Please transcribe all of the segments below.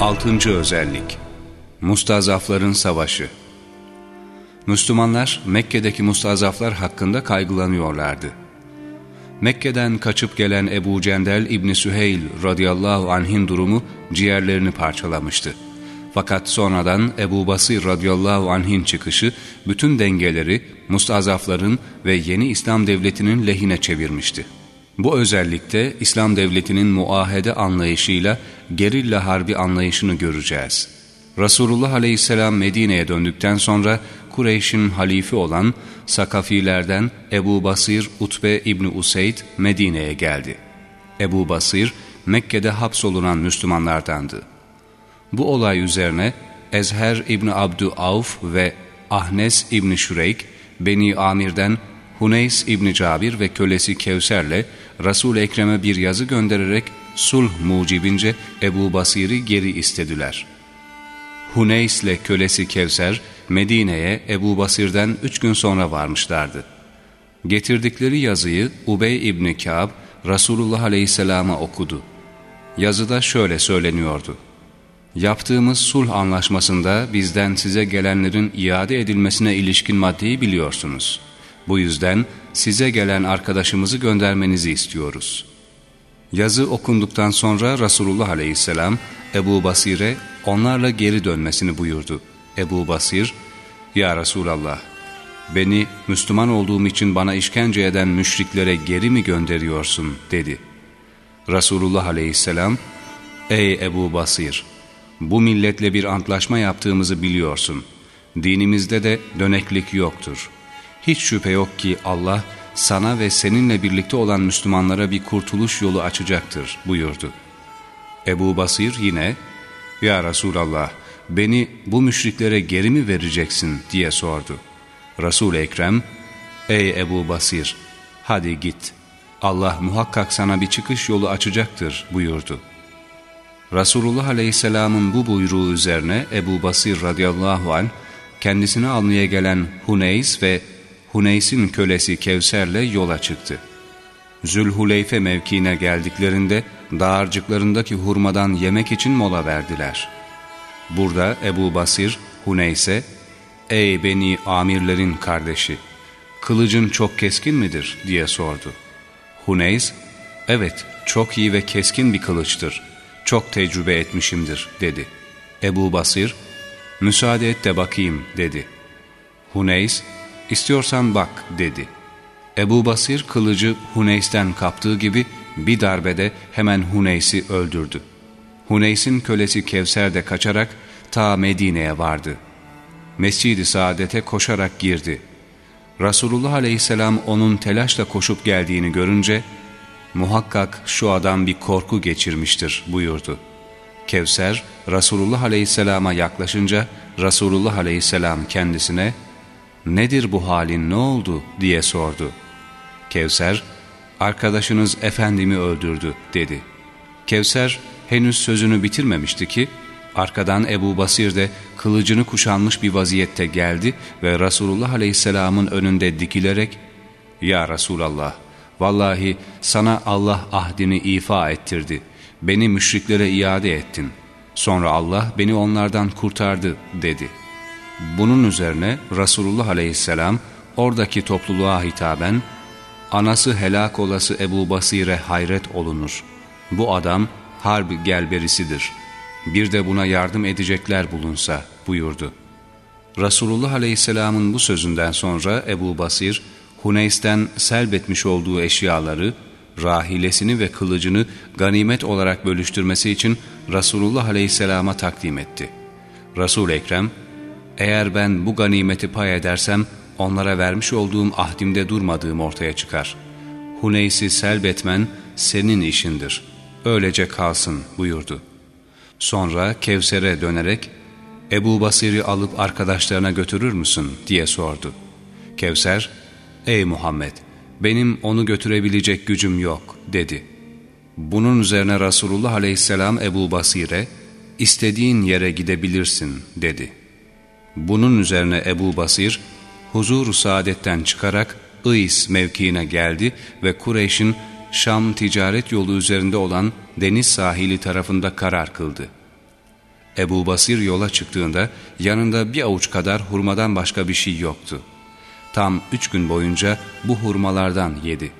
Altıncı özellik Mustazafların Savaşı Müslümanlar Mekke'deki mustazaflar hakkında kaygılanıyorlardı. Mekke'den kaçıp gelen Ebu Cendel İbni Süheyl radıyallahu anh'in durumu ciğerlerini parçalamıştı. Fakat sonradan Ebu Basir radıyallahu anh'in çıkışı bütün dengeleri mustazafların ve yeni İslam devletinin lehine çevirmişti. Bu özellikte İslam devletinin muahede anlayışıyla gerilla harbi anlayışını göreceğiz. Resulullah aleyhisselam Medine'ye döndükten sonra Kureyş'in halifi olan Sakafilerden Ebu Basir Utbe İbni Useyd Medine'ye geldi. Ebu Basir Mekke'de hapsolunan Müslümanlardandı. Bu olay üzerine Ezher İbni Abdü Avf ve Ahnes İbni Şüreyk Beni Amir'den Huneys İbni Cabir ve kölesi Kevser'le resul Ekrem'e bir yazı göndererek sulh mucibince Ebu Basir'i geri istediler. Huneys ile kölesi Kevser Medine'ye Ebu Basir'den üç gün sonra varmışlardı. Getirdikleri yazıyı Ubey İbni Kâb Resulullah Aleyhisselam'a okudu. Yazıda şöyle söyleniyordu. Yaptığımız sulh anlaşmasında bizden size gelenlerin iade edilmesine ilişkin maddeyi biliyorsunuz. Bu yüzden size gelen arkadaşımızı göndermenizi istiyoruz. Yazı okunduktan sonra Resulullah Aleyhisselam Ebu Basir'e onlarla geri dönmesini buyurdu. Ebu Basir, ''Ya Resulallah, beni Müslüman olduğum için bana işkence eden müşriklere geri mi gönderiyorsun?'' dedi. Resulullah Aleyhisselam, ''Ey Ebu Basir, bu milletle bir antlaşma yaptığımızı biliyorsun. Dinimizde de döneklik yoktur. Hiç şüphe yok ki Allah sana ve seninle birlikte olan Müslümanlara bir kurtuluş yolu açacaktır buyurdu. Ebu Basir yine, ''Ya Resulallah, beni bu müşriklere geri mi vereceksin?'' diye sordu. Resul-i Ekrem, ''Ey Ebu Basir, hadi git, Allah muhakkak sana bir çıkış yolu açacaktır.'' buyurdu. Resulullah Aleyhisselam'ın bu buyruğu üzerine Ebu Basir radıyallahu anh kendisini almaya gelen Huneys ve Huneys'in kölesi Kevser'le yola çıktı. Zülhuleyfe mevkiine geldiklerinde dağarcıklarındaki hurmadan yemek için mola verdiler. Burada Ebu Basir Huneys'e ''Ey beni amirlerin kardeşi, kılıcın çok keskin midir?'' diye sordu. Huneys ''Evet, çok iyi ve keskin bir kılıçtır, çok tecrübe etmişimdir.'' dedi. Ebu Basir ''Müsaade et de bakayım.'' dedi. Huneys ''İstiyorsan bak.'' dedi. Ebu Basir kılıcı Huneys'ten kaptığı gibi bir darbede hemen Huneys'i öldürdü. Huneys'in kölesi Kevser de kaçarak ta Medine'ye vardı. Mescid-i Saadet'e koşarak girdi. Resulullah Aleyhisselam onun telaşla koşup geldiğini görünce, muhakkak şu adam bir korku geçirmiştir buyurdu. Kevser, Resulullah Aleyhisselam'a yaklaşınca, Resulullah Aleyhisselam kendisine, nedir bu halin ne oldu diye sordu. Kevser, arkadaşınız efendimi öldürdü dedi. Kevser henüz sözünü bitirmemişti ki, arkadan Ebu Basir de kılıcını kuşanmış bir vaziyette geldi ve Resulullah Aleyhisselam'ın önünde dikilerek, ''Ya Resulallah, vallahi sana Allah ahdini ifa ettirdi, beni müşriklere iade ettin. Sonra Allah beni onlardan kurtardı.'' dedi. Bunun üzerine Resulullah Aleyhisselam oradaki topluluğa hitaben, anası helak olası Ebu Basir'e hayret olunur. Bu adam harp gelberisidir. Bir de buna yardım edecekler bulunsa buyurdu. Resulullah Aleyhisselam'ın bu sözünden sonra Ebu Basir, Huneys'ten selbetmiş olduğu eşyaları, rahilesini ve kılıcını ganimet olarak bölüştürmesi için Resulullah Aleyhisselam'a takdim etti. Resul Ekrem, eğer ben bu ganimeti pay edersem onlara vermiş olduğum ahdimde durmadığım ortaya çıkar. Huneys'i selbetmen senin işindir. Öylece kalsın buyurdu. Sonra Kevser'e dönerek Ebu Basir'i alıp arkadaşlarına götürür müsün diye sordu. Kevser, ey Muhammed benim onu götürebilecek gücüm yok dedi. Bunun üzerine Resulullah aleyhisselam Ebu Basir'e istediğin yere gidebilirsin dedi. Bunun üzerine Ebu Basir huzur-u saadetten çıkarak Iys mevkiine geldi ve Kureyş'in Şam ticaret yolu üzerinde olan deniz sahili tarafında karar kıldı. Ebu Basir yola çıktığında yanında bir avuç kadar hurmadan başka bir şey yoktu. Tam üç gün boyunca bu hurmalardan yedi.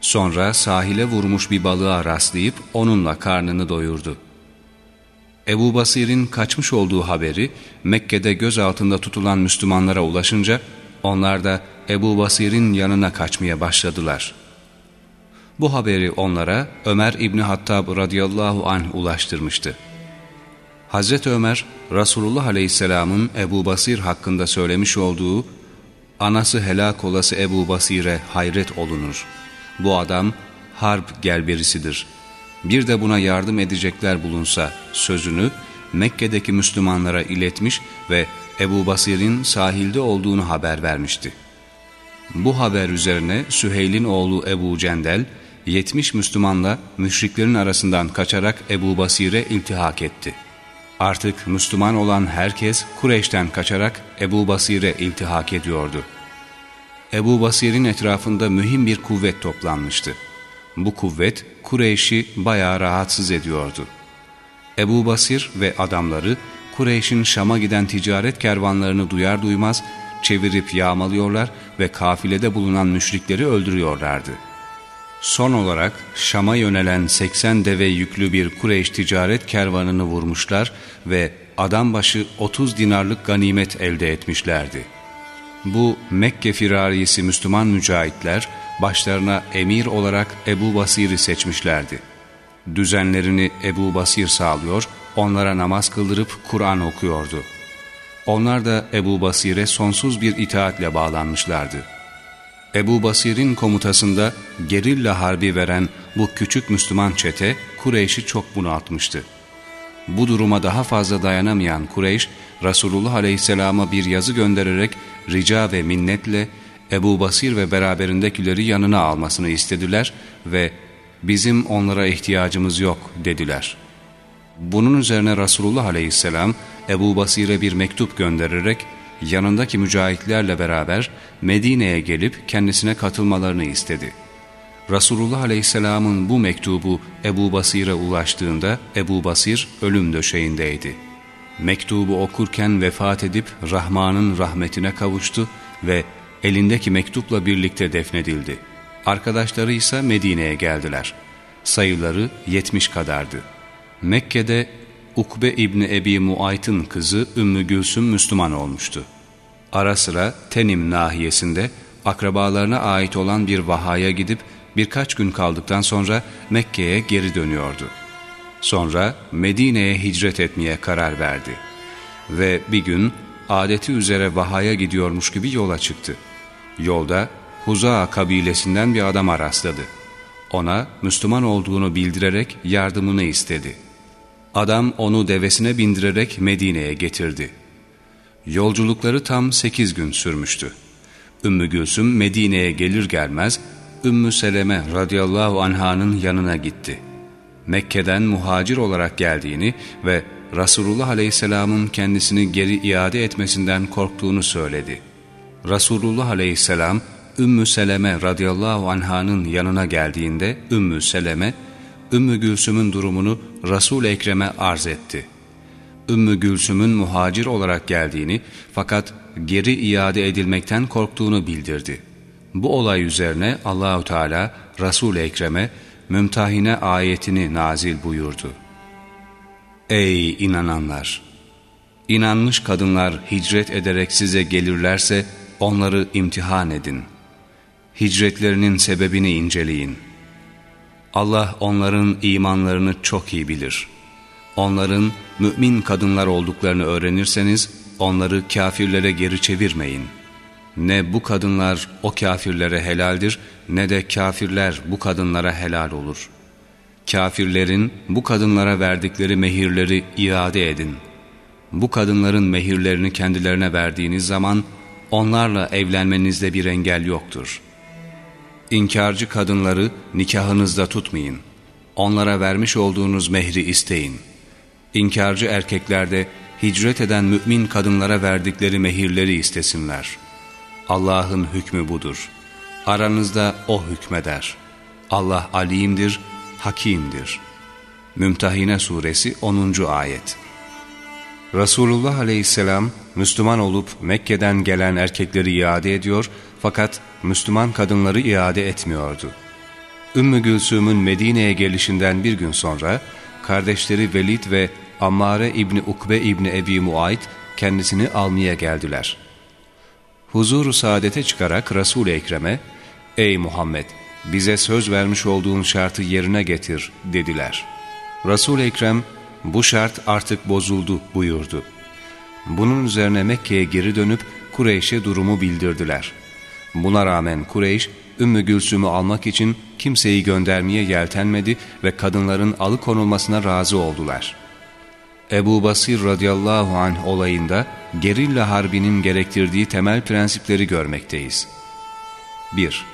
Sonra sahile vurmuş bir balığa rastlayıp onunla karnını doyurdu. Ebu Basir'in kaçmış olduğu haberi Mekke'de gözaltında tutulan Müslümanlara ulaşınca onlar da Ebu Basir'in yanına kaçmaya başladılar. Bu haberi onlara Ömer İbni Hattab radıyallahu anh ulaştırmıştı. Hazreti Ömer, Resulullah aleyhisselamın Ebu Basir hakkında söylemiş olduğu anası helak olası Ebu Basir'e hayret olunur. Bu adam harp gelberisidir. Bir de buna yardım edecekler bulunsa sözünü Mekke'deki Müslümanlara iletmiş ve Ebu Basir'in sahilde olduğunu haber vermişti. Bu haber üzerine Süheyl'in oğlu Ebu Cendel, 70 Müslümanla müşriklerin arasından kaçarak Ebu Basir'e iltihak etti. Artık Müslüman olan herkes Kureyş'ten kaçarak Ebu Basir'e iltihak ediyordu. Ebu Basir'in etrafında mühim bir kuvvet toplanmıştı. Bu kuvvet Kureyş'i bayağı rahatsız ediyordu. Ebu Basir ve adamları Kureyş'in Şam'a giden ticaret kervanlarını duyar duymaz çevirip yağmalıyorlar ve kafilede bulunan müşrikleri öldürüyorlardı. Son olarak Şam'a yönelen 80 deve yüklü bir Kureyş ticaret kervanını vurmuşlar ve adam başı 30 dinarlık ganimet elde etmişlerdi. Bu Mekke firarisi Müslüman mücahitler başlarına emir olarak Ebu Basir'i seçmişlerdi. Düzenlerini Ebu Basir sağlıyor, onlara namaz kıldırıp Kur'an okuyordu. Onlar da Ebu Basir'e sonsuz bir itaatle bağlanmışlardı. Ebu Basir'in komutasında gerilla harbi veren bu küçük Müslüman çete Kureyş'i çok bunaltmıştı. Bu duruma daha fazla dayanamayan Kureyş, Resulullah Aleyhisselam'a bir yazı göndererek rica ve minnetle Ebu Basir ve beraberindekileri yanına almasını istediler ve bizim onlara ihtiyacımız yok dediler. Bunun üzerine Resulullah Aleyhisselam Ebu Basir'e bir mektup göndererek yanındaki mücahitlerle beraber Medine'ye gelip kendisine katılmalarını istedi. Resulullah Aleyhisselam'ın bu mektubu Ebu Basir'e ulaştığında Ebu Basir ölüm döşeğindeydi. Mektubu okurken vefat edip Rahman'ın rahmetine kavuştu ve elindeki mektupla birlikte defnedildi. Arkadaşları ise Medine'ye geldiler. Sayıları yetmiş kadardı. Mekke'de Ukbe İbni Ebi Muayt'ın kızı Ümmü Gülsüm Müslüman olmuştu. Ara sıra Tenim nahiyesinde akrabalarına ait olan bir vahaya gidip birkaç gün kaldıktan sonra Mekke'ye geri dönüyordu. Sonra Medine'ye hicret etmeye karar verdi. Ve bir gün adeti üzere vahaya gidiyormuş gibi yola çıktı. Yolda Huza kabilesinden bir adama rastladı. Ona Müslüman olduğunu bildirerek yardımını istedi. Adam onu devesine bindirerek Medine'ye getirdi. Yolculukları tam sekiz gün sürmüştü. Ümmü Gülsüm Medine'ye gelir gelmez Ümmü Seleme radıyallahu anhanın yanına gitti. Mekke'den muhacir olarak geldiğini ve Resulullah aleyhisselamın kendisini geri iade etmesinden korktuğunu söyledi. Resulullah aleyhisselam Ümmü Seleme radıyallahu anhanın yanına geldiğinde Ümmü Seleme, Ümmü Gülsüm'ün durumunu Resul-i Ekrem'e arz etti. Ümmü Gülsüm'ün muhacir olarak geldiğini fakat geri iade edilmekten korktuğunu bildirdi. Bu olay üzerine Allahü Teala Resul-i Ekrem'e mümtahine ayetini nazil buyurdu. Ey inananlar! İnanmış kadınlar hicret ederek size gelirlerse onları imtihan edin. Hicretlerinin sebebini inceleyin. Allah onların imanlarını çok iyi bilir. Onların mümin kadınlar olduklarını öğrenirseniz onları kafirlere geri çevirmeyin. Ne bu kadınlar o kafirlere helaldir ne de kafirler bu kadınlara helal olur. Kafirlerin bu kadınlara verdikleri mehirleri iade edin. Bu kadınların mehirlerini kendilerine verdiğiniz zaman onlarla evlenmenizde bir engel yoktur. İnkarcı kadınları nikahınızda tutmayın. Onlara vermiş olduğunuz mehri isteyin. İnkarcı erkekler de hicret eden mümin kadınlara verdikleri mehirleri istesinler. Allah'ın hükmü budur. Aranızda O hükmeder. Allah alimdir, hakimdir. Mümtehine Suresi 10. Ayet Resulullah Aleyhisselam Müslüman olup Mekke'den gelen erkekleri iade ediyor fakat Müslüman kadınları iade etmiyordu. Ümmü Gülsüm'ün Medine'ye gelişinden bir gün sonra kardeşleri Velid ve Ammare İbni Ukbe İbni Ebi Muayt kendisini almaya geldiler. Huzur-u saadete çıkarak Resul-i Ekrem'e ''Ey Muhammed bize söz vermiş olduğun şartı yerine getir.'' dediler. Resul-i Ekrem bu şart artık bozuldu buyurdu. Bunun üzerine Mekke'ye geri dönüp Kureyş'e durumu bildirdiler. Buna rağmen Kureyş, Ümmü Gülsüm'ü almak için kimseyi göndermeye yeltenmedi ve kadınların alıkonulmasına razı oldular. Ebu Basir radıyallahu anh olayında gerilla harbinin gerektirdiği temel prensipleri görmekteyiz. 1.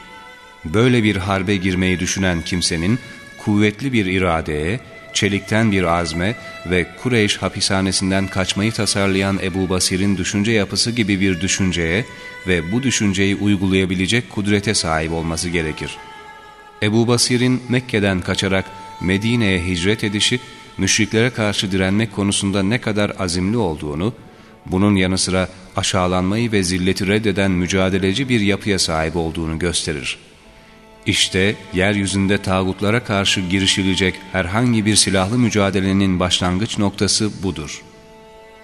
Böyle bir harbe girmeyi düşünen kimsenin kuvvetli bir iradeye, çelikten bir azme ve Kureyş hapishanesinden kaçmayı tasarlayan Ebu Basir'in düşünce yapısı gibi bir düşünceye ve bu düşünceyi uygulayabilecek kudrete sahip olması gerekir. Ebu Basir'in Mekke'den kaçarak Medine'ye hicret edişi, müşriklere karşı direnmek konusunda ne kadar azimli olduğunu, bunun yanı sıra aşağılanmayı ve zilleti reddeden mücadeleci bir yapıya sahip olduğunu gösterir. İşte yeryüzünde tağutlara karşı girişilecek herhangi bir silahlı mücadelenin başlangıç noktası budur.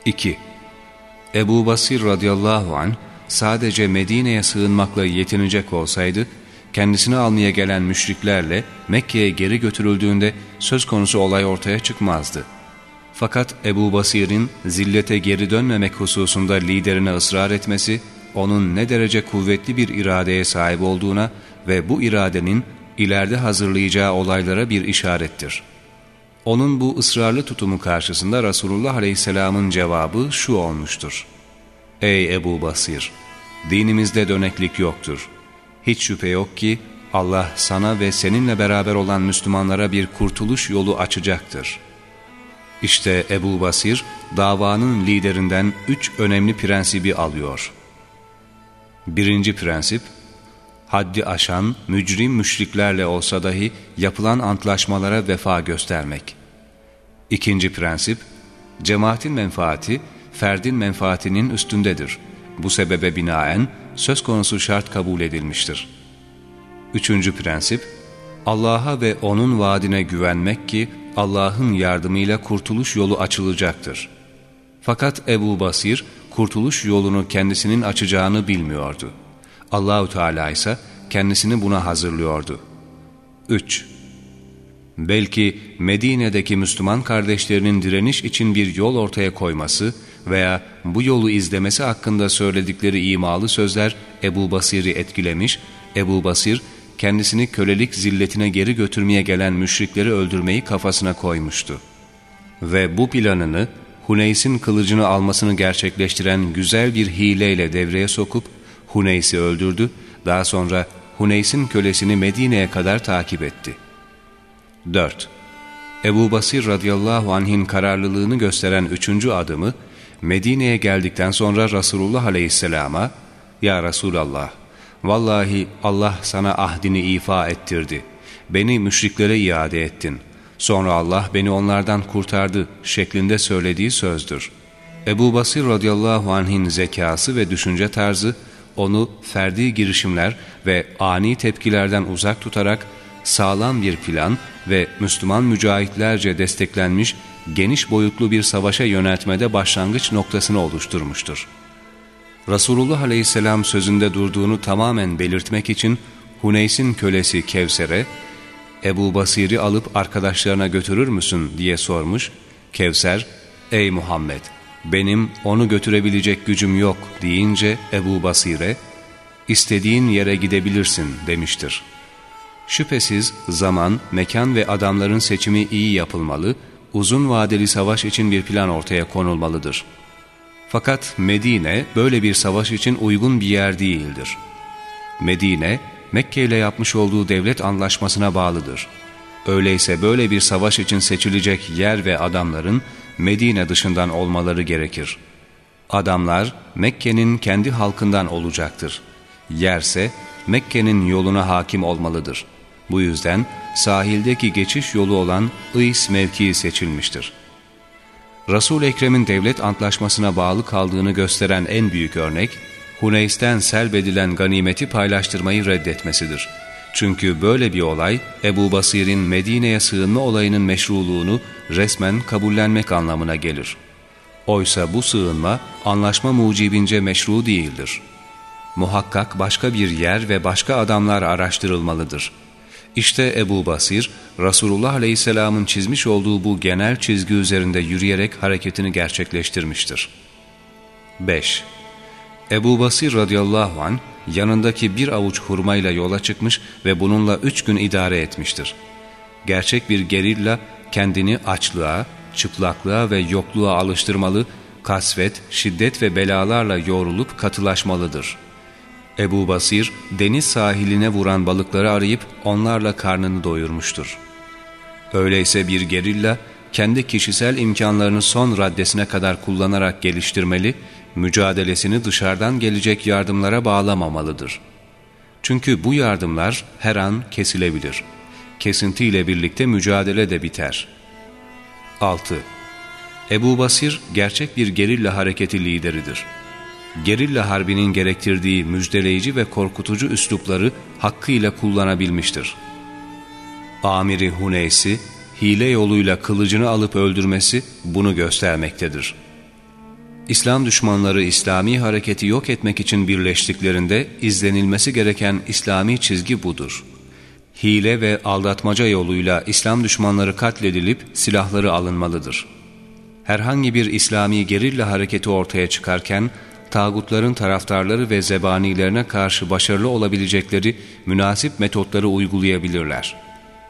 2. Ebu Basir radıyallahu anh sadece Medine'ye sığınmakla yetinecek olsaydı, kendisini almaya gelen müşriklerle Mekke'ye geri götürüldüğünde söz konusu olay ortaya çıkmazdı. Fakat Ebu Basir'in zillete geri dönmemek hususunda liderine ısrar etmesi, onun ne derece kuvvetli bir iradeye sahip olduğuna ve bu iradenin ileride hazırlayacağı olaylara bir işarettir. Onun bu ısrarlı tutumu karşısında Resulullah Aleyhisselam'ın cevabı şu olmuştur. Ey Ebu Basir! Dinimizde döneklik yoktur. Hiç şüphe yok ki Allah sana ve seninle beraber olan Müslümanlara bir kurtuluş yolu açacaktır. İşte Ebu Basir davanın liderinden üç önemli prensibi alıyor. Birinci prensip, haddi aşan, mücrim müşriklerle olsa dahi yapılan antlaşmalara vefa göstermek. İkinci prensip, cemaatin menfaati, ferdin menfaatinin üstündedir. Bu sebebe binaen söz konusu şart kabul edilmiştir. Üçüncü prensip, Allah'a ve O'nun vaadine güvenmek ki Allah'ın yardımıyla kurtuluş yolu açılacaktır. Fakat Ebu Basir, kurtuluş yolunu kendisinin açacağını bilmiyordu. Allahü Teala ise kendisini buna hazırlıyordu. 3. Belki Medine'deki Müslüman kardeşlerinin direniş için bir yol ortaya koyması veya bu yolu izlemesi hakkında söyledikleri imalı sözler Ebu Basir'i etkilemiş, Ebu Basir kendisini kölelik zilletine geri götürmeye gelen müşrikleri öldürmeyi kafasına koymuştu. Ve bu planını Huneys'in kılıcını almasını gerçekleştiren güzel bir hileyle devreye sokup Huneys'i öldürdü, daha sonra Huneys'in kölesini Medine'ye kadar takip etti. 4. Ebu Basir radıyallahu anh'in kararlılığını gösteren üçüncü adımı, Medine'ye geldikten sonra Resulullah aleyhisselama, ''Ya Resulallah, vallahi Allah sana ahdini ifa ettirdi. Beni müşriklere iade ettin. Sonra Allah beni onlardan kurtardı.'' şeklinde söylediği sözdür. Ebu Basir radıyallahu anh'in zekası ve düşünce tarzı, onu ferdi girişimler ve ani tepkilerden uzak tutarak sağlam bir plan ve Müslüman mücahitlerce desteklenmiş geniş boyutlu bir savaşa yöneltmede başlangıç noktasını oluşturmuştur. Resulullah Aleyhisselam sözünde durduğunu tamamen belirtmek için Huneys'in kölesi Kevser'e Ebu Basir'i alıp arkadaşlarına götürür müsün diye sormuş. Kevser, ey Muhammed benim onu götürebilecek gücüm yok deyince Ebu Basire, istediğin yere gidebilirsin demiştir. Şüphesiz zaman, mekan ve adamların seçimi iyi yapılmalı, uzun vadeli savaş için bir plan ortaya konulmalıdır. Fakat Medine böyle bir savaş için uygun bir yer değildir. Medine, Mekke ile yapmış olduğu devlet anlaşmasına bağlıdır. Öyleyse böyle bir savaş için seçilecek yer ve adamların Medine dışından olmaları gerekir. Adamlar Mekke'nin kendi halkından olacaktır. Yerse Mekke'nin yoluna hakim olmalıdır. Bu yüzden sahildeki geçiş yolu olan Is mevkii seçilmiştir. Resul Ekrem'in devlet antlaşmasına bağlı kaldığını gösteren en büyük örnek, Huneys'ten selbedilen ganimeti paylaştırmayı reddetmesidir. Çünkü böyle bir olay, Ebu Basir'in Medine'ye sığınma olayının meşruluğunu resmen kabullenmek anlamına gelir. Oysa bu sığınma, anlaşma mucibince meşru değildir. Muhakkak başka bir yer ve başka adamlar araştırılmalıdır.'' İşte Ebu Basir, Resulullah Aleyhisselam'ın çizmiş olduğu bu genel çizgi üzerinde yürüyerek hareketini gerçekleştirmiştir. 5. Ebu Basir radıyallahu an yanındaki bir avuç hurmayla yola çıkmış ve bununla üç gün idare etmiştir. Gerçek bir gerilla kendini açlığa, çıplaklığa ve yokluğa alıştırmalı, kasvet, şiddet ve belalarla yoğrulup katılaşmalıdır.'' Ebu Basir deniz sahiline vuran balıkları arayıp onlarla karnını doyurmuştur. Öyleyse bir gerilla kendi kişisel imkanlarını son raddesine kadar kullanarak geliştirmeli, mücadelesini dışarıdan gelecek yardımlara bağlamamalıdır. Çünkü bu yardımlar her an kesilebilir. Kesintiyle birlikte mücadele de biter. 6. Ebu Basir gerçek bir gerilla hareketi lideridir gerilla harbinin gerektirdiği müjdeleyici ve korkutucu üslupları hakkıyla kullanabilmiştir. Amiri Huneys'i hile yoluyla kılıcını alıp öldürmesi bunu göstermektedir. İslam düşmanları İslami hareketi yok etmek için birleştiklerinde izlenilmesi gereken İslami çizgi budur. Hile ve aldatmaca yoluyla İslam düşmanları katledilip silahları alınmalıdır. Herhangi bir İslami gerilla hareketi ortaya çıkarken tağutların taraftarları ve zebanilerine karşı başarılı olabilecekleri münasip metotları uygulayabilirler.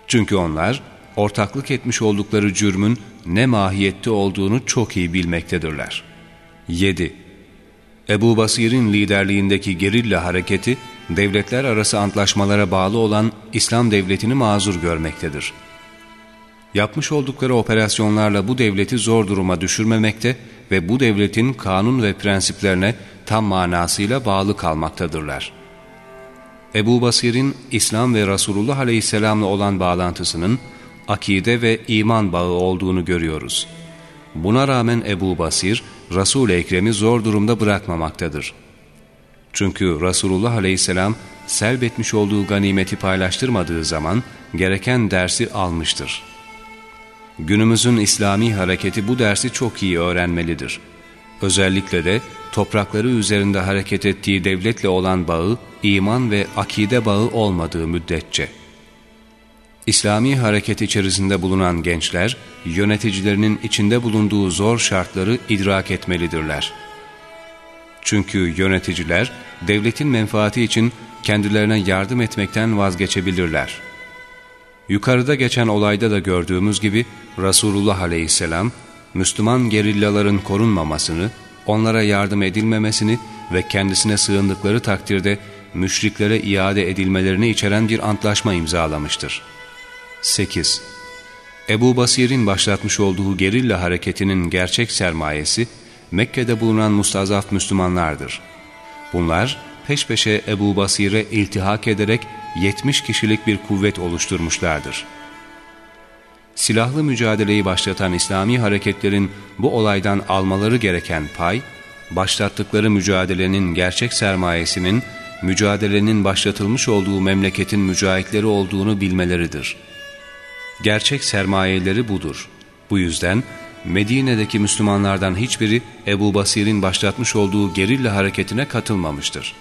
Çünkü onlar ortaklık etmiş oldukları cürmün ne mahiyette olduğunu çok iyi bilmektedirler. 7. Ebu Basir'in liderliğindeki gerilla hareketi, devletler arası antlaşmalara bağlı olan İslam devletini mazur görmektedir. Yapmış oldukları operasyonlarla bu devleti zor duruma düşürmemekte ve bu devletin kanun ve prensiplerine tam manasıyla bağlı kalmaktadırlar. Ebu Basir'in İslam ve Resulullah Aleyhisselam'la olan bağlantısının akide ve iman bağı olduğunu görüyoruz. Buna rağmen Ebu Basir, Resul-i Ekrem'i zor durumda bırakmamaktadır. Çünkü Resulullah Aleyhisselam selbetmiş olduğu ganimeti paylaştırmadığı zaman gereken dersi almıştır.'' Günümüzün İslami hareketi bu dersi çok iyi öğrenmelidir. Özellikle de toprakları üzerinde hareket ettiği devletle olan bağı, iman ve akide bağı olmadığı müddetçe. İslami hareket içerisinde bulunan gençler, yöneticilerinin içinde bulunduğu zor şartları idrak etmelidirler. Çünkü yöneticiler, devletin menfaati için kendilerine yardım etmekten vazgeçebilirler.'' Yukarıda geçen olayda da gördüğümüz gibi Resulullah aleyhisselam Müslüman gerillaların korunmamasını, onlara yardım edilmemesini ve kendisine sığındıkları takdirde müşriklere iade edilmelerini içeren bir antlaşma imzalamıştır. 8. Ebu Basir'in başlatmış olduğu gerilla hareketinin gerçek sermayesi Mekke'de bulunan mustazaf Müslümanlardır. Bunlar peş peşe Ebu Basir'e iltihak ederek 70 kişilik bir kuvvet oluşturmuşlardır. Silahlı mücadeleyi başlatan İslami hareketlerin bu olaydan almaları gereken pay, başlattıkları mücadelenin gerçek sermayesinin, mücadelenin başlatılmış olduğu memleketin mücahitleri olduğunu bilmeleridir. Gerçek sermayeleri budur. Bu yüzden Medine'deki Müslümanlardan hiçbiri Ebu Basir'in başlatmış olduğu gerilla hareketine katılmamıştır.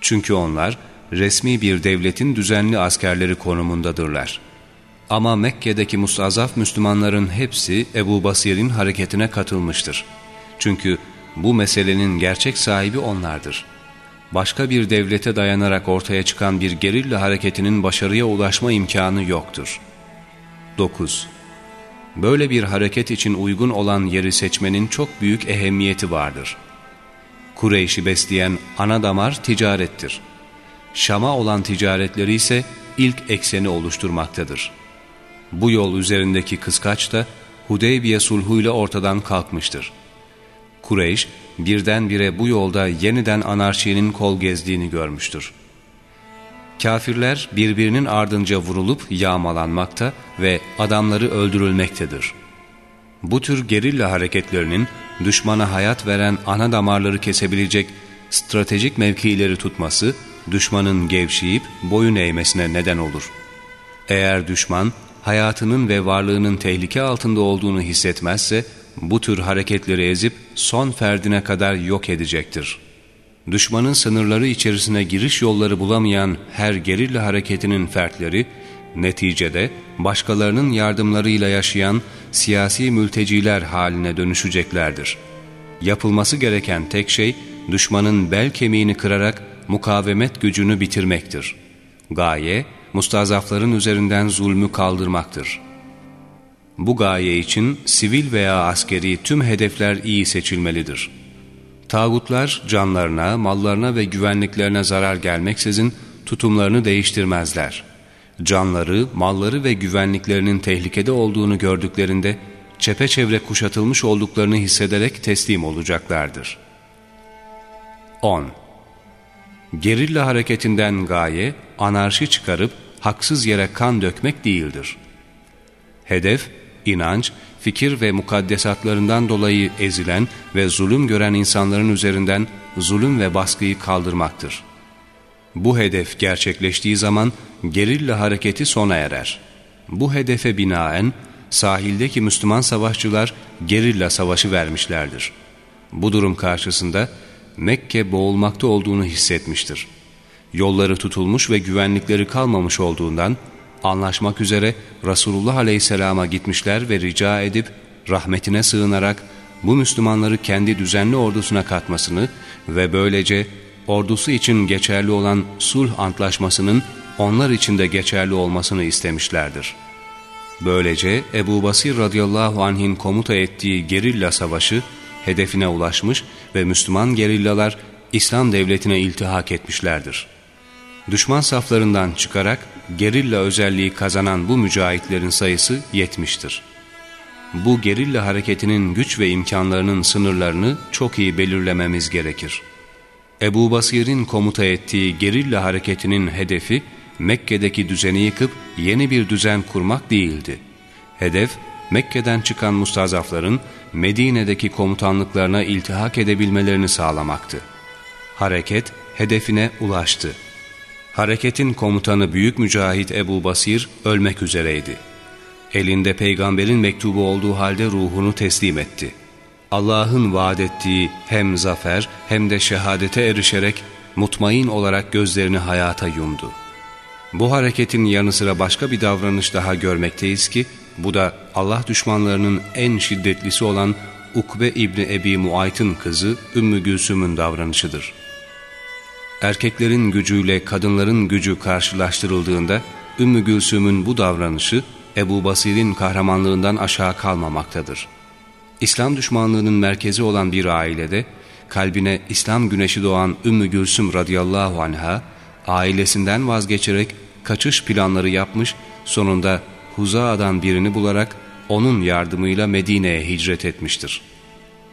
Çünkü onlar resmi bir devletin düzenli askerleri konumundadırlar. Ama Mekke'deki mustazaf Müslümanların hepsi Ebu Basir'in hareketine katılmıştır. Çünkü bu meselenin gerçek sahibi onlardır. Başka bir devlete dayanarak ortaya çıkan bir gerilla hareketinin başarıya ulaşma imkanı yoktur. 9. Böyle bir hareket için uygun olan yeri seçmenin çok büyük ehemmiyeti vardır. Kureyş'i besleyen ana damar ticarettir. Şam'a olan ticaretleri ise ilk ekseni oluşturmaktadır. Bu yol üzerindeki kıskaç da Hudeybiye sulhuyla ortadan kalkmıştır. Kureyş birdenbire bu yolda yeniden anarşinin kol gezdiğini görmüştür. Kafirler birbirinin ardınca vurulup yağmalanmakta ve adamları öldürülmektedir. Bu tür gerilla hareketlerinin düşmana hayat veren ana damarları kesebilecek stratejik mevkileri tutması, düşmanın gevşeyip boyun eğmesine neden olur. Eğer düşman hayatının ve varlığının tehlike altında olduğunu hissetmezse, bu tür hareketleri ezip son ferdine kadar yok edecektir. Düşmanın sınırları içerisine giriş yolları bulamayan her gerilla hareketinin fertleri, neticede başkalarının yardımlarıyla yaşayan siyasi mülteciler haline dönüşeceklerdir. Yapılması gereken tek şey, düşmanın bel kemiğini kırarak mukavemet gücünü bitirmektir. Gaye, mustazafların üzerinden zulmü kaldırmaktır. Bu gaye için sivil veya askeri tüm hedefler iyi seçilmelidir. Tağutlar canlarına, mallarına ve güvenliklerine zarar gelmeksizin tutumlarını değiştirmezler. Canları, malları ve güvenliklerinin tehlikede olduğunu gördüklerinde çepeçevre kuşatılmış olduklarını hissederek teslim olacaklardır. 10. Gerilla hareketinden gaye, anarşi çıkarıp haksız yere kan dökmek değildir. Hedef, inanç, fikir ve mukaddesatlarından dolayı ezilen ve zulüm gören insanların üzerinden zulüm ve baskıyı kaldırmaktır. Bu hedef gerçekleştiği zaman gerilla hareketi sona erer. Bu hedefe binaen sahildeki Müslüman savaşçılar gerilla savaşı vermişlerdir. Bu durum karşısında Mekke boğulmakta olduğunu hissetmiştir. Yolları tutulmuş ve güvenlikleri kalmamış olduğundan anlaşmak üzere Resulullah Aleyhisselam'a gitmişler ve rica edip rahmetine sığınarak bu Müslümanları kendi düzenli ordusuna katmasını ve böylece ordusu için geçerli olan sulh antlaşmasının onlar için de geçerli olmasını istemişlerdir. Böylece Ebu Basir radıyallahu anh'in komuta ettiği gerilla savaşı hedefine ulaşmış ve Müslüman gerillalar İslam devletine iltihak etmişlerdir. Düşman saflarından çıkarak gerilla özelliği kazanan bu mücahitlerin sayısı yetmiştir. Bu gerilla hareketinin güç ve imkanlarının sınırlarını çok iyi belirlememiz gerekir. Ebu Basir'in komuta ettiği gerilla hareketinin hedefi Mekke'deki düzeni yıkıp yeni bir düzen kurmak değildi. Hedef Mekke'den çıkan mustazafların Medine'deki komutanlıklarına iltihak edebilmelerini sağlamaktı. Hareket hedefine ulaştı. Hareketin komutanı Büyük Mücahit Ebu Basir ölmek üzereydi. Elinde peygamberin mektubu olduğu halde ruhunu teslim etti. Allah'ın vaat ettiği hem zafer hem de şehadete erişerek mutmain olarak gözlerini hayata yumdu. Bu hareketin yanı sıra başka bir davranış daha görmekteyiz ki bu da Allah düşmanlarının en şiddetlisi olan Ukbe İbni Ebi Muayt'ın kızı Ümmü Gülsüm'ün davranışıdır. Erkeklerin gücüyle kadınların gücü karşılaştırıldığında Ümmü Gülsüm'ün bu davranışı Ebu Basir'in kahramanlığından aşağı kalmamaktadır. İslam düşmanlığının merkezi olan bir ailede kalbine İslam güneşi doğan Ümmü Gülsüm radıyallahu anha ailesinden vazgeçerek kaçış planları yapmış sonunda Huza'dan birini bularak onun yardımıyla Medine'ye hicret etmiştir.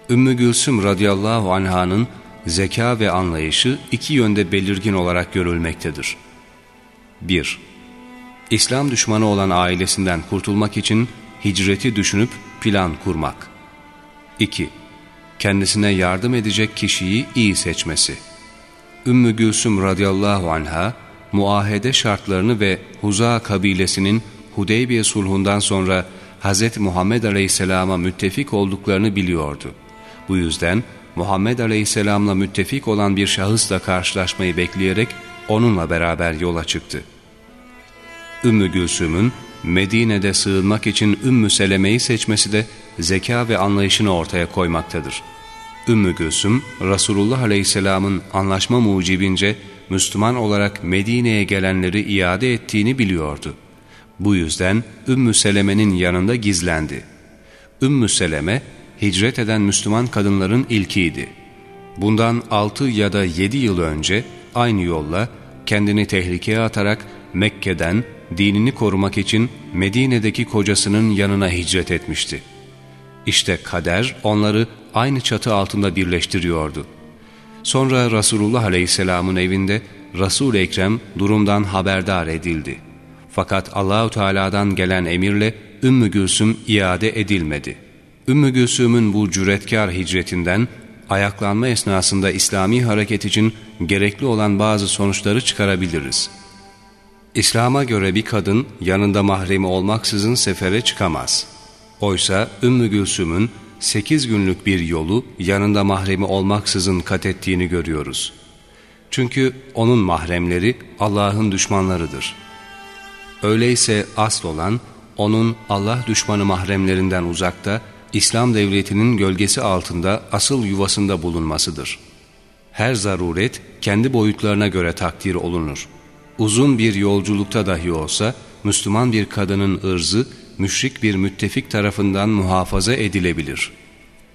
Ümmü Gülsüm radıyallahu anh'ın zeka ve anlayışı iki yönde belirgin olarak görülmektedir. 1. İslam düşmanı olan ailesinden kurtulmak için hicreti düşünüp plan kurmak. 2. Kendisine yardım edecek kişiyi iyi seçmesi. Ümmü Gülsüm radıyallahu anha, muahede şartlarını ve Huza kabilesinin Hudeybiye sulhundan sonra Hz. Muhammed Aleyhisselam'a müttefik olduklarını biliyordu. Bu yüzden Muhammed Aleyhisselam'la müttefik olan bir şahısla karşılaşmayı bekleyerek onunla beraber yola çıktı. Ümmü Gülsüm'ün Medine'de sığınmak için Ümmü Seleme'yi seçmesi de zeka ve anlayışını ortaya koymaktadır. Ümmü Gülsüm, Resulullah Aleyhisselam'ın anlaşma mucibince Müslüman olarak Medine'ye gelenleri iade ettiğini biliyordu. Bu yüzden Ümmü Seleme'nin yanında gizlendi. Ümmü Seleme, hicret eden Müslüman kadınların ilkiydi. Bundan 6 ya da 7 yıl önce aynı yolla kendini tehlikeye atarak Mekke'den dinini korumak için Medine'deki kocasının yanına hicret etmişti. İşte kader onları aynı çatı altında birleştiriyordu. Sonra Resulullah Aleyhisselam'ın evinde resul Ekrem durumdan haberdar edildi. Fakat Allahu Teala'dan gelen emirle Ümmü Gülsüm iade edilmedi. Ümmü Gülsüm'ün bu cüretkar hicretinden ayaklanma esnasında İslami hareket için gerekli olan bazı sonuçları çıkarabiliriz. İslam'a göre bir kadın yanında mahremi olmaksızın sefere çıkamaz. Oysa Ümmü Gülsüm'ün 8 günlük bir yolu yanında mahremi olmaksızın kat ettiğini görüyoruz. Çünkü onun mahremleri Allah'ın düşmanlarıdır. Öyleyse asıl olan onun Allah düşmanı mahremlerinden uzakta, İslam devletinin gölgesi altında asıl yuvasında bulunmasıdır. Her zaruret kendi boyutlarına göre takdir olunur. Uzun bir yolculukta dahi olsa Müslüman bir kadının ırzı müşrik bir müttefik tarafından muhafaza edilebilir.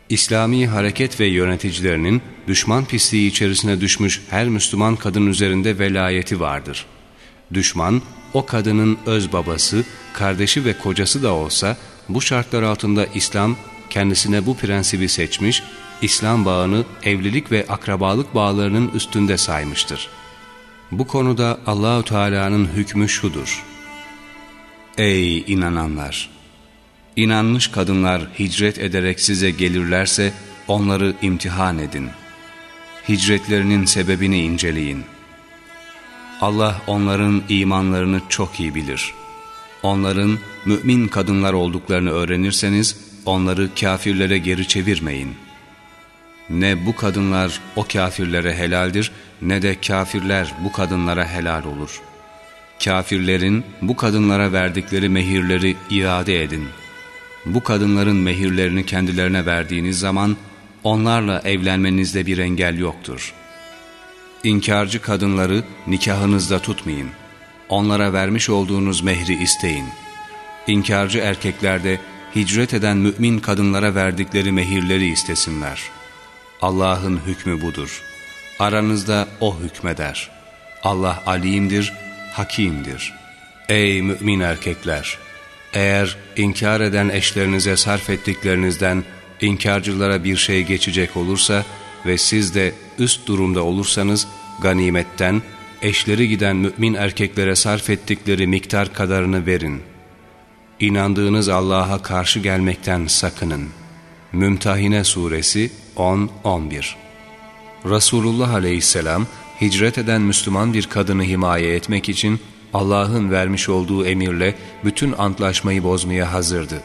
İslami hareket ve yöneticilerinin düşman pisliği içerisine düşmüş her Müslüman kadın üzerinde velayeti vardır. Düşman, o kadının öz babası, kardeşi ve kocası da olsa bu şartlar altında İslam kendisine bu prensibi seçmiş, İslam bağını evlilik ve akrabalık bağlarının üstünde saymıştır. Bu konuda Allahu Teala'nın hükmü şudur. Ey inananlar! İnanmış kadınlar hicret ederek size gelirlerse onları imtihan edin. Hicretlerinin sebebini inceleyin. Allah onların imanlarını çok iyi bilir. Onların mümin kadınlar olduklarını öğrenirseniz onları kafirlere geri çevirmeyin. Ne bu kadınlar o kafirlere helaldir ne de kafirler bu kadınlara helal olur. Kafirlerin bu kadınlara verdikleri mehirleri iade edin. Bu kadınların mehirlerini kendilerine verdiğiniz zaman onlarla evlenmenizde bir engel yoktur. İnkarcı kadınları nikahınızda tutmayın. Onlara vermiş olduğunuz mehri isteyin. İnkarcı erkekler de hicret eden mümin kadınlara verdikleri mehirleri istesinler. Allah'ın hükmü budur. Aranızda O hükmeder. Allah alimdir, hakimdir. Ey mümin erkekler! Eğer inkar eden eşlerinize sarf ettiklerinizden inkarcılara bir şey geçecek olursa ve siz de üst durumda olursanız ganimetten eşleri giden mümin erkeklere sarf ettikleri miktar kadarını verin.'' İnandığınız Allah'a karşı gelmekten sakının. Mümtahine Suresi 10-11 Resulullah Aleyhisselam hicret eden Müslüman bir kadını himaye etmek için Allah'ın vermiş olduğu emirle bütün antlaşmayı bozmaya hazırdı.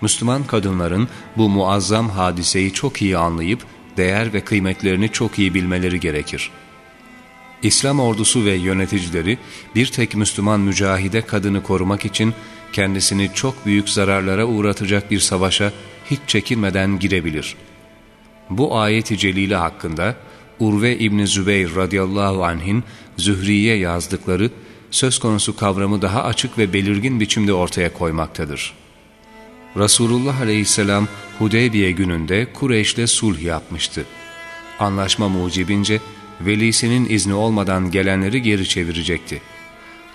Müslüman kadınların bu muazzam hadiseyi çok iyi anlayıp değer ve kıymetlerini çok iyi bilmeleri gerekir. İslam ordusu ve yöneticileri bir tek Müslüman mücahide kadını korumak için kendisini çok büyük zararlara uğratacak bir savaşa hiç çekinmeden girebilir. Bu ayet-i celile hakkında Urve İbni Zübeyir radıyallahu anh'in Zühriye yazdıkları söz konusu kavramı daha açık ve belirgin biçimde ortaya koymaktadır. Resulullah aleyhisselam Hudeybiye gününde Kureyş'le sulh yapmıştı. Anlaşma mucibince velisinin izni olmadan gelenleri geri çevirecekti.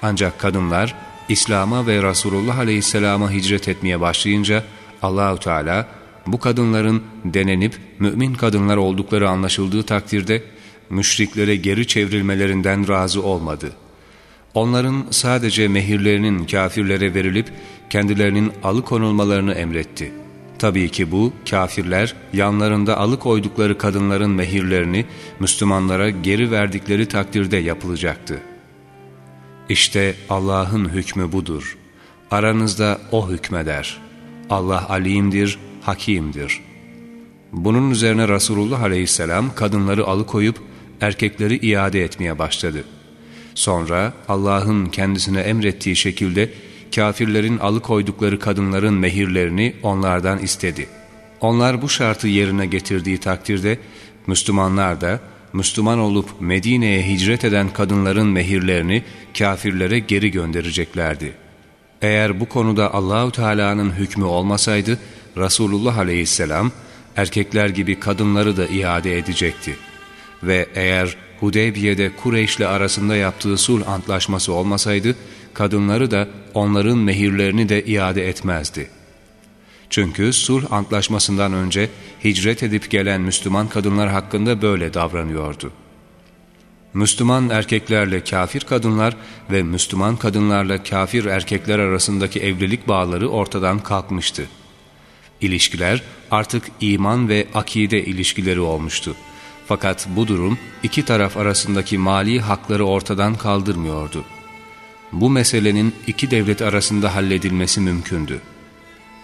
Ancak kadınlar İslam'a ve Resulullah Aleyhisselam'a hicret etmeye başlayınca Allahü Teala bu kadınların denenip mümin kadınlar oldukları anlaşıldığı takdirde müşriklere geri çevrilmelerinden razı olmadı. Onların sadece mehirlerinin kafirlere verilip kendilerinin alıkonulmalarını emretti. Tabii ki bu kafirler yanlarında alıkoydukları kadınların mehirlerini Müslümanlara geri verdikleri takdirde yapılacaktı. İşte Allah'ın hükmü budur. Aranızda O hükmeder. Allah alimdir, hakimdir. Bunun üzerine Resulullah aleyhisselam kadınları alıkoyup erkekleri iade etmeye başladı. Sonra Allah'ın kendisine emrettiği şekilde kafirlerin alıkoydukları kadınların mehirlerini onlardan istedi. Onlar bu şartı yerine getirdiği takdirde Müslümanlar da Müslüman olup Medine'ye hicret eden kadınların mehirlerini kafirlere geri göndereceklerdi. Eğer bu konuda Allahu Teala'nın hükmü olmasaydı Resulullah Aleyhisselam erkekler gibi kadınları da iade edecekti. Ve eğer Hudeybiye'de Kureyş'le arasında yaptığı sulh antlaşması olmasaydı kadınları da onların mehirlerini de iade etmezdi. Çünkü sulh antlaşmasından önce hicret edip gelen Müslüman kadınlar hakkında böyle davranıyordu. Müslüman erkeklerle kafir kadınlar ve Müslüman kadınlarla kafir erkekler arasındaki evlilik bağları ortadan kalkmıştı. İlişkiler artık iman ve akide ilişkileri olmuştu. Fakat bu durum iki taraf arasındaki mali hakları ortadan kaldırmıyordu. Bu meselenin iki devlet arasında halledilmesi mümkündü.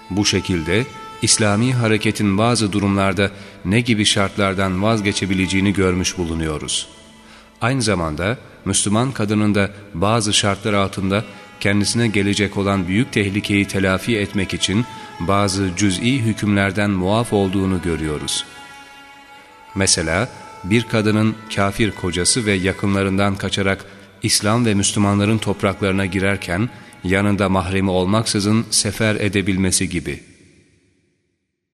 Bu şekilde İslami hareketin bazı durumlarda ne gibi şartlardan vazgeçebileceğini görmüş bulunuyoruz. Aynı zamanda Müslüman kadının da bazı şartlar altında kendisine gelecek olan büyük tehlikeyi telafi etmek için bazı cüz'i hükümlerden muaf olduğunu görüyoruz. Mesela bir kadının kafir kocası ve yakınlarından kaçarak İslam ve Müslümanların topraklarına girerken yanında mahremi olmaksızın sefer edebilmesi gibi.